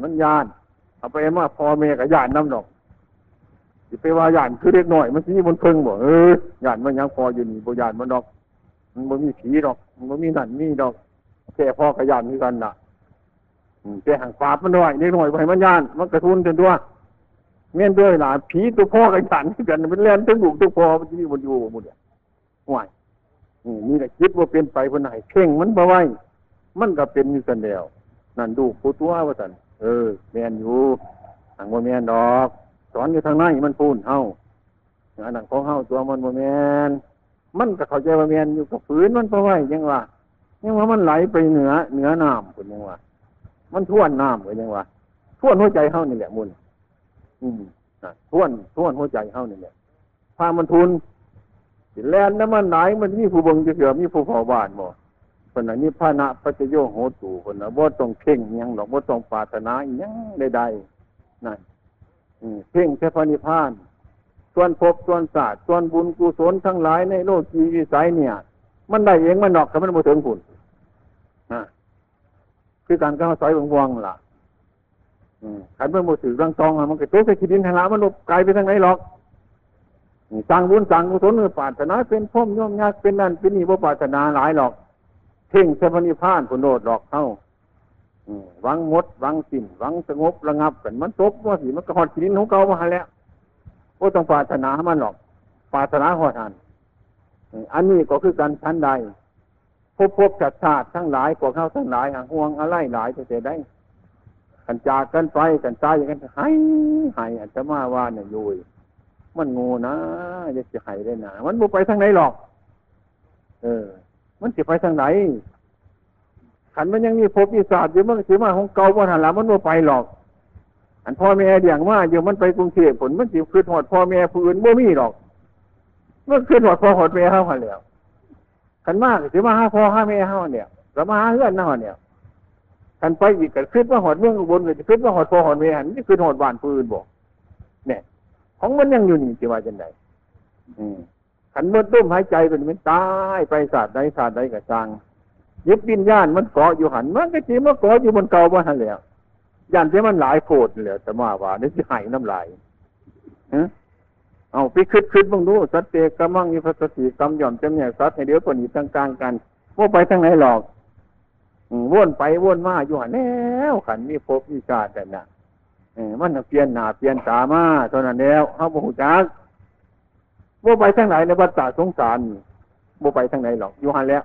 มันยานเอาไปมาพอเมียกับยานน้ำดอก สิไปว่าหยานคือเล็กหน่อย มันสิมันเพิ่งบอกเออหยานมันยังพออยู่นี่บ่หยานมันดอก มันบ่มีผีดอก มันบ่มีนั่นนี่ดอกแค่พ่อกับหยานคือกันน่ะแค่ห่างฟามันหน่อยเล็กหน่อยไปมันยาน มันกระทุนจนตัวยเมียนด้วยหลานผีตัวพ่อกับหยานคือกันมันเล่นตั้งบุกตัวพ่อมันที่มันอยู่หมดเนี่ยห่วยนี่แหละคิดว่าเป็นไปคนไหนเพ่งมันบ่ไหวมันก็เป็นอยู่กันแล้วนั่นดูผู้ตัวว่าสันเออแมนอยู่ทางว่าแมนดอก สอนอยู่ทางในมันพูนเฮาอันนั้นของเฮาตัวมันบ่แมนมันก็เข้าใจว่าแมนอยู่กับฝืนมันเพราะว่ายังว่ายังว่ามันไหลไปเหนือเหนือน้ำคนยังว่า มันท่วนน้ำคนยังว่าท่วนหัวใจเฮานี่แหละมุนอืมท่วนท่วนหัวใจเฮานี่แหละพามันทุนสิแลนน้ำมันไหนมันมีผู้บงจะเกือมีผู้เฝ้าบ้านบ่คนนั้นนี่พระนะพระเจโยโหตูคนนั้นบ่ต้องเพ่งยังหรอกบ่ต้องปรารถนายังใดๆนั่น เพ่งแค่พระนิพพาน ส่วนภพส่วนศาสตร์ส่วนบุญกุศลทั้งหลายในโลกีวิสัยเนี่ย มันได้เองมันนอกแต่มันมาถึงผุนนะคือการก้าวสอยบวงล่ะขันเมื่อมือถือรังตองมันก็ตัวไปขีดินทางละมันลบไกลไปทางไหนหรอกสั่งบุญสั่งกุศลปาถนาเป็นพ่อมย่อมยากเป็นนั่นเป็นนี่ว่าปาถนาหลายหรอกเพ่งเสพนิพพานผลโดดหรอกเข้า วังมดวังสิ่นวังสงบระงับกันมันตกว่าสิมันก็หอดขีนของเก่ามาแล้วโอ้ต้องปรารถนามันหรอกปรารถนาหอดอันอันนี้ก็คือการชั้นใดพบพบจัดชาติทั้งหลายพวกเข้าทั้งหลายห่วงอะไรหลายจะเสียได้กันจากกันไปกันตายอย่างนั้นห้ให้อันจะมาว่าเนี่ยยุยมันงูนะจะจะให้ได้นะมันบุไปทางไหนหรอก เออ มันจะไปทางไหน ขันมันยังมีภพมีศาสตร์อยู่มันก็สิมาของเก่าวันหันหลังมันไม่ไปหรอกอันพ่อแม่เดียงว่าอยู่มันไปกรุงเทพผลมันสิคือหอดพ่อแม่ผู้อื่นบ่มีหรอกมันคือหอดพ่อหอดแม่เฮาหันแล้วขันมากสิมาหาพ่อหาแม่เฮาเนี่ยก็มาหาเพื่อนนั่นเนี่ยขันไปอีกก็คิดว่าหอดเมืองอุบลก็จะคิดว่าหอดพ่อหอดแม่หันนี่คือหอดบ้านผู้อื่นบอกเนี่ย ของมันยังอยู่นี่จะว่าจังไดอืมขันมันตุ้มหายใจเป็นมันตายไปศาสตร์ใดศาสตร์ใดก็จัง ยึดวิญญาณมันเกาะอยู่หันมันก็จีมันเกาะอยู่บนเก่าว่าหันแล้วยันที่มันหลายโพดเลยแต่มาว่านี่จะหายน้ำลายเอาไปคืดคืดบ้างดูสัตเตกมังมีพระสติกรรมหย่อมจำแนกสัตว์ให้เดี๋ยวคนอีกต่างกันว่าไปทางไหนหรอกว่นไปว่นมาอยู่หันแล้วขันมีภพมีชาติแต่น่ะมันเปลี่ยนหนาเปลี่ยนตามาเท่านั้นแล้วเขาบอกจักว่าไปทางไหนในวัฏสงสารว่าไปทางไหนหรอกอยู่หันแล้ว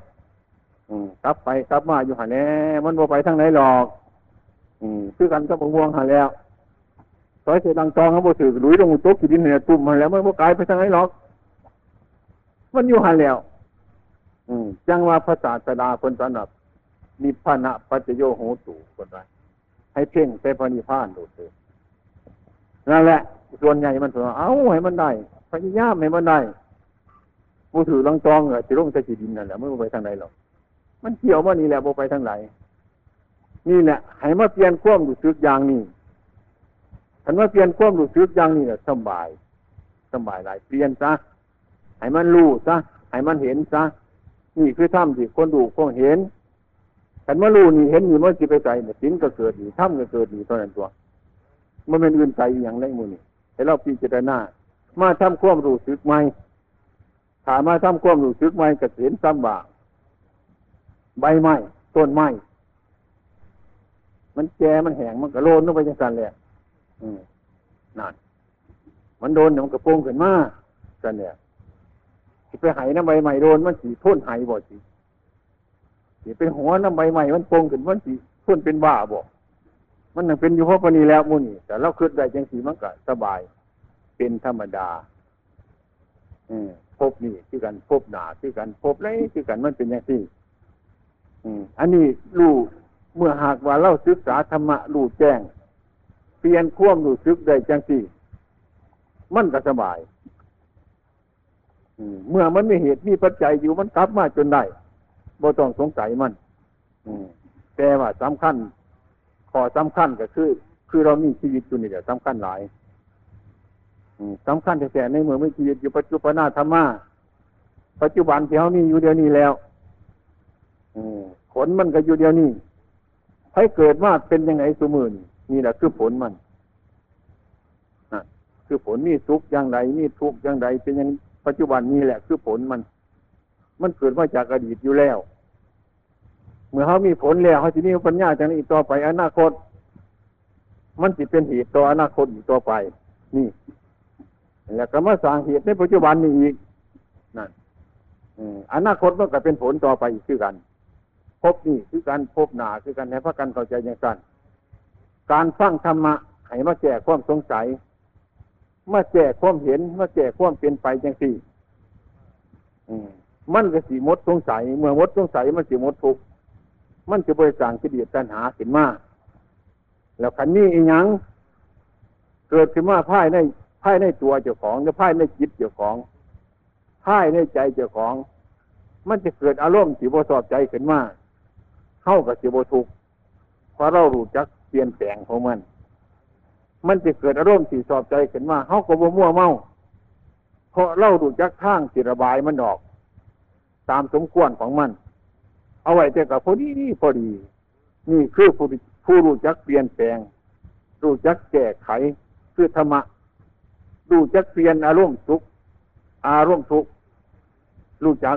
กลับไปกลับมาอยู่หันแน่มันบ่ไปทางไหนหรอก อืมคือกันกับวงหันแล้วซอยเสียดังตองเขาบ่ถือลุยลงตุ๊กขีดินเนี่ยตุ่มหันแล้วมันบ่กลายไปทางไหนหรอก มันอยู่หันแล้ว อืมจังว่าภาษาสดาคนสนับมีพานะปัจโยโหตูคนไรให้เพ่งไปพนิพานดูสินั่นแหละ ส่วนใหญ่มันถือเอาให้มันได้พยายามให้มันได้ผู้ถือลังตองเหรอจะลงใส่ขีดินนั่นแหละไม่ไปทางไหนหรอก มันเกี่ยวว่านี่แหละโบไปทั้งหลายนี่แหละให้มาเปลี่ยนควมรู้สึกอย่างนี้ฉันว่าเปลี่ยนควมรู้สึกอย่างนี้แหละสบายสบายหลายเปลี่ยนซะให้มันรู้ซะให้มันเห็นซะนี่คือถ้ำที่คนดูคนเห็นฉันว่ารู้นี่เห็นนี่มันจะไปใส่เนี่ยสินก็เกิดดีถ้ำก็เกิดดีเท่านั้นตัวมันเป็นอื่นใจอย่างไรมูนี่ให้เราพิจารณามาทำควมรู้สึกไหมถามมาทำควมรู้สึกไหมก็เห็นซ้ำบ่า ใบไม้ต้นไม้มันแก่มันแห้งมันก็โลนลงไปจังสันเลยนั่นมันโดนเดี๋ยวมันกระโปรงขึ้นมากันเนี่ยสิไปหายน้ำใบใหม่โดนมันสีทุ่นหายบ่สิสิไปหัวน้ำใบใหม่มันโปงขึ้นมันสีทุ่นเป็นบ้าบ่มันยังเป็นอยู่เพราะปนีแล้วมูนี่แต่เราคิดได้จังสีมันก็สบาย เป็นธรรมดาอืมพบนี่คือกันพบหนาคือกันพบไรคือกันมันเป็นอย่างที่ อันนี้รู้เมื่อหากว่าเราศึกษาธรรมะรู้แจ้ง เปลี่ยนควมรู้ซึกได้จังสี่ มันก็สบายเมื่อมันมีเหตุมีปัจจัยอยู่มันกลับมาจนได้บ่ต้องสงสัยมันแต่ว่าสำคัญขอสำคัญก็คือ คือเรามีชีวิตอยู่นี่เดี๋ยสำคัญหลายสำคัญแต่ในเมื่อไม่ชีวิตอยู่ปัจจุบันธรรมะปัจจุบันที่เขามีอยู่เดียวนี้แล้ว ผลมันก็อยู่เดียวนี้ให้เกิดมาเป็นยังไงสมือนนี่แหละคือผลมันคือผลนี่ทุกอย่างไรนี่ทุกอย่างไรเป็นอย่างปัจจุบันนี้แหละ คือผลมัน มันเกิดมาจากอดีตอยู่แล้ว เมื่อเขามีผลแล้วเขาจะมีปัญญาจากนี้ต่อไปอนาคต มันจะเป็นเหตุต่ออนาคตอีกต่อไป นี่ แล้วก็มาสร้างเหตุในปัจจุบันนี้อีกนั่นอนาคตมันก็เป็นผลต่อไปอีกคือกัน พบนี่คือการพบหนาคือการให้พระกันเข้าใจอย่างสั้นการฟังธรรมะให้มาแจกความสงสัยมาแจกความเห็นมาแจกความเป็นไปจังสี่มันก็สีมดสงสัย เมื่อมดสงสัยมันสีมดทุกมันจะบริสางกิเลสตัณหาขึ้นมาแล้วขันนี้อีหยังเกิดขึ้นมาภายในภายในตัวเจ้าของหรือภายในจิตเจ้าของภายในใจเจ้าของ มันจะเกิดอารมณ์สีบสอบใจขึ้นมา เข้ากับสีบทุกเพราะเรารู้จักเปลี่ยนแปลงของมัน มันจะเกิดอารมณ์สีสอบใจขึ้นมาเขาก็บ่มั่วเมาเพราะเล่าดูจักทางสิระบายมันออก ตามสมควรของมัน เอาไว้แต่กับพอดีนี่พอดี นี่คือผู้ผู้รู้จักเปลี่ยนแปลง รู้จักแก้ไขคือธรรมะรู้จักเปลี่ยนอารมณ์สุขอารมณ์ทุกข์รู้จัก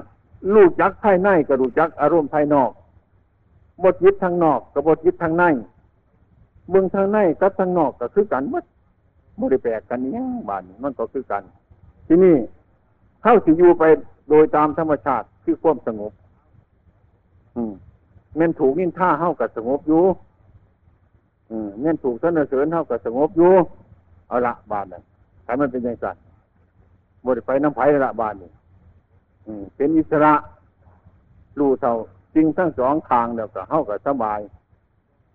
รู้จักภายในก็รู้จักอารมณ์ภายนอก บทยึดทางนอกกับบทยึดทางในเมืองทางในกับทางนอกก็คือกันมัดบริแปลกกันนี้บ้านมันก็คือกัน ที่นี่เข้าสิอยู่ไปโดยตามธรรมชาติคือความสงบ อืมเม่นถูกนินท่าเข้ากับสงบอยู่อืมเม่นถูกสนเสริญเข้ากับสงบอยู่เอาละบานนั่นถ้ามันเป็นอย่างไรบริไฟน้ำไผ่ละบานนี่เป็นอิสระรู้เท่า จริงทั้งสองทางเดียวกับเข้ากับสบาย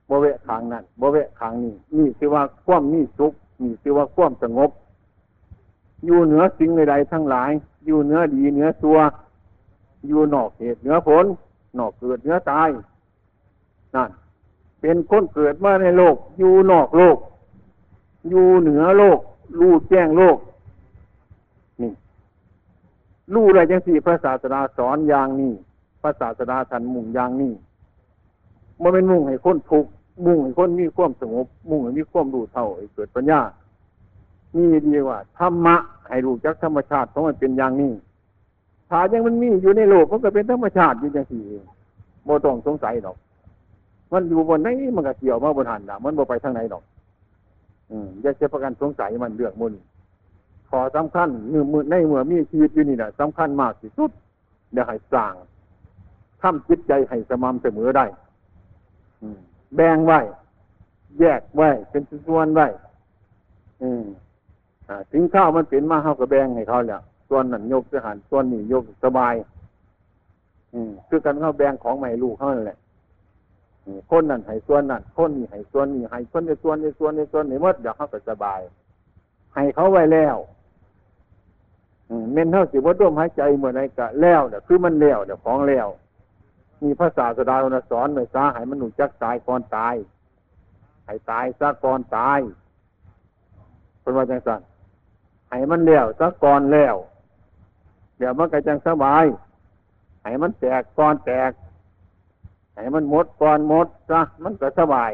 บเวทางนั้นบเวทางนี้นี่คือว่าความนี่สุขนี่คือว่าความสงบ อยู่เหนือสิ่งใดๆทั้งหลาย อยู่เหนือดีเหนือตัว อยู่นอกเหตุเหนือผลนอกเกิดเหนือตายนั่นเป็นคนเกิดมาในโลก อยู่นอกโลก อยู่เหนือโลก รู้แจ้งโลกนี่รู้อะไรจังสี่พระศาสดาสอนอย่างนี้ ระศาสดาทันมุ่งอย่างนี้มันเป็นมุ่งให้คนทุกมุ่งให้คนมีความสงบ มุ่งให้มีความรู้เท่าให้เกิดปัญญานี่ดีว่าธรรมะให้รู้จักธรรมชาติของมันเป็นอย่างนี้ถ้ายังมันมีอยู่ในโลกมันก็เป็นธรรมชาติอยู่อย่างสี่โมต้องสงสัยหรอก มันอยู่บนไหนมันก็เกี่ยวมาบนหันนะมันบ่ไปทางไหนหรอก อืมอย่าเชื่อประกันสงสัยมันเรื่องมุนขอสำคัญมือมือในเมื่อมีชีวิตอยู่นี่แหละสำคัญมากที่สุดเดี๋ยวให้สร้าง ทำจิตใจให้สม่ำเสมอได้แบ่งไว้ แยกไว้ เป็นส่วนไว้ถึงข้าวมันเป็นมาเข้ากับแบ่งให้เขาเนี่ยส่วนนั้นยกสหันส่วนนี้ยกสบายอืมคือกันเขาแบ่งของใหม่ลูกเขาแหละคนนั้นให้ส่วนนั้นคนนี้ให้ส่วนนี้ให้คนในส่วนในส่วนในส่วนในมดเดี๋ยวเขาก็สบายให้เขาไว้แล้วเม่นเท่าสิว่าร่วมหายใจเมื่อไรกะแล้วเดี๋ยวคือมันแล้วเดี๋ยวของแล้ว มีภาษาสดาวนสอนไม่ซาให้มันหนุจักตายก่อนตายให้ตายซะก่อนตายเป็นว่าจังสันให้มันเลี้ยวซะก่อนเลี้ยวเดี๋ยวมันก็จังสบายให้มันแตกก่อนแตกให้มันหมดก่อนหมดซะมันก็สบาย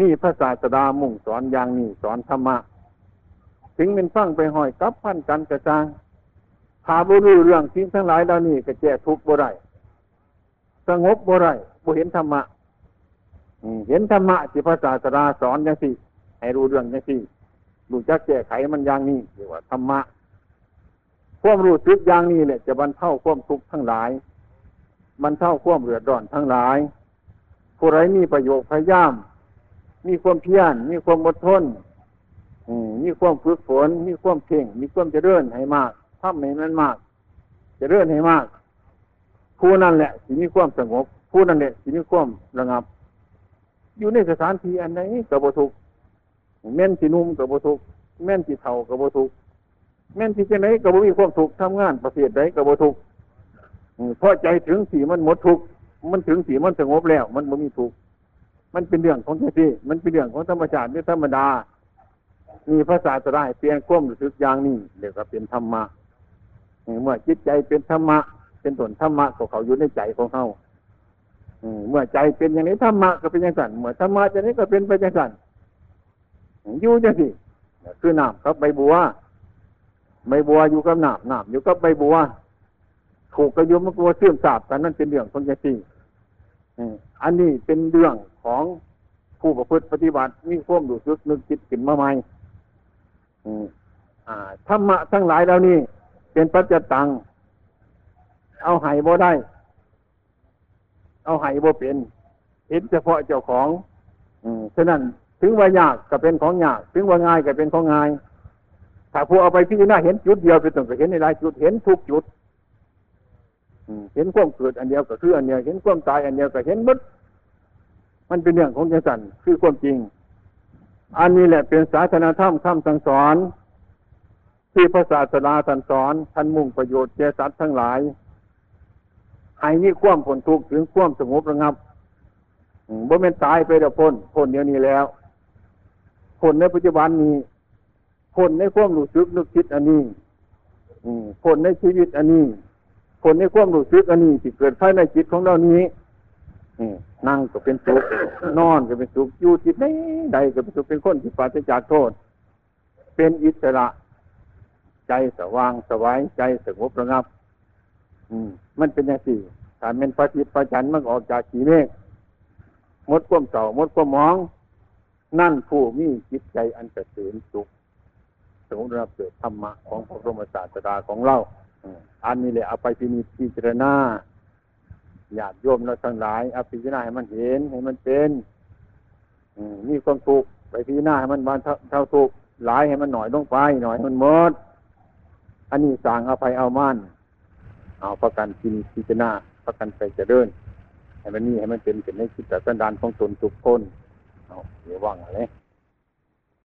นี่ภาษาสดามุ่งสอนอย่างนี้สอนธรรมะถึงเป็นฟังไปหอยกับพันกันกระจางพาบุรุเรื่องสิ่งทั้งหลายเหล่านี้ก็แก้ทุกข์บ่ได้ สงบบ่ไรบ่เห็นธรรมะเห็นธรรมะที่พระศาสดาสอนอย่างสี่ให้รู้เรื่องอย่างสี่รู้จักแก้ไขมันอย่างนี้เรียกว่าธรรมะความรู้สึกอย่างนี้แหละจะบรรเทาความทุกข์ทั้งหลายบรรเทาความเดือดร้อนทั้งหลาย ผู้ไรมีประโยชน์พยายาม มีความเพียรมีความอดทนมมีความฝึกฝน มีความเพ่ง มีความเจริญให้มากทำให้มันมาก เจริญให้มาก ผู้นั่นแหละสิมีความสงบผู้นั่นแหละสิมีความระงับ อยู่ในสถานที่อันไหนกับบทุกแม่นสิหนุ่มกับบทุกแม่นสิเทากับบทุกแม่นสิจะไหนกับ่มีความทุกทำงานประเภทใดกับบทุกเพราะใจถึงสีมันหมดทุกมันถึงสีมันสงบแล้ว มันบ่มีทุกมันเป็นเรื่องของแค่ที่มันเป็นเรื่องของธรรมชาติหรือธรรมดามีภาษาจะได้เปลี่ยนความรู้สึกอย่างนี้เรียว่าเป็นธรรมะเมื่อจิตใจเป็นธรรมะ เป็นต้นธรรมะของเขาอยู่ในใจของเขาอืมเมื่อใจเป็นอย่างนี้ธรรมะก็เป็นอย่างนั้นเมื่อธรรมะจะนี้ก็เป็นไปอย่างนั้นอยู่จังสิคือน้ำครับใบบัวใบบัวอยู่กับน้ำน้ำอยู่กับใบบัวถูกกระยุมมันกลัวเสื่อมสาบกันนั่นเป็นเรื่องของจังสิงอันนี้เป็นเรื่องของผู้ประพฤติปฏิบัติมีความรู้สึกนึกคิดขึ้นมาใหม่ธรรมะทั้งหลายเหล่านี้เป็นปัจจตัง เอาไห้บ่ได้ เอาไห้บ่เป็นเห็นเฉพาะเจ้าของ อืมฉะนั้นถึงว่ายากก็เป็นของยาก ถึงว่าง่ายก็เป็นของง่าย ถ้าผู้เอาไปพิจารณาเห็นจุดเดียวไปต้องก็เห็นในหลายจุดเห็นทุกจุดเห็นความเกิดอันเดียวก็คืออันเดียวเห็นความตายอันเดียวก็เห็นมดมันเป็นเรื่องของจังสันคือความจริง อันนี้แหละเป็นศาสนาธรรมคำสั่งสอน ที่พระศาสดาท่านสอนท่านมุ่งประโยชน์แก่สัตว์ทั้งหลาย ให้มีความผลทุกข์ถึงความสงบระงับอืมบ่เป็นตายไปแล้วพ้นพ้นเดี๋ยวนี้แล้วพ้นในปัจจุบันนี้พ้นในความรู้สึกนึกคิดอันนี้อืมพ้นในชีวิตอันนี้พ้นในความรู้สึกอันนี้ที่เกิดภายในจิตของเรานี้นั่งก็เป็นสุขนอนก็เป็นสุขอยู่จิตใดใดก็เป็นสุขเป็นคนที่ปราศจากโทษ เป็นอิสระ ใจสว่างสวายใจสงบระงับ มันเป็นอย่างสี่ถ้าเป็นพระอาทิตย์พระจันทร์มันออกจากขีเมฆหมดความเศร้าหมดความมอง นั่นผู้มีจิตใจอันเกษมสุขสงบระงับเกิดธรรมะของพระรมศาสดาของเราอันนี้แหละเอาไปพินิจพิจารณาญาติโยมเราทั้งหลายเอาพิจารณาให้มันเห็นให้มันเป็นมีความทุขไปพิจารณาให้มันบานเท่าเท่าทุขหลายให้มันหน่อยลงไป หน่อยมันหมด อันนี้สร้างเอาไปเอามั่น เอาประกันกินพิจารณาประกันไปเจะเดินให้มันนี่ให้มันเป็นเป็นในคิดแต่สันดานของตนทุกคนเอาเดี๋ยวว่างอะไร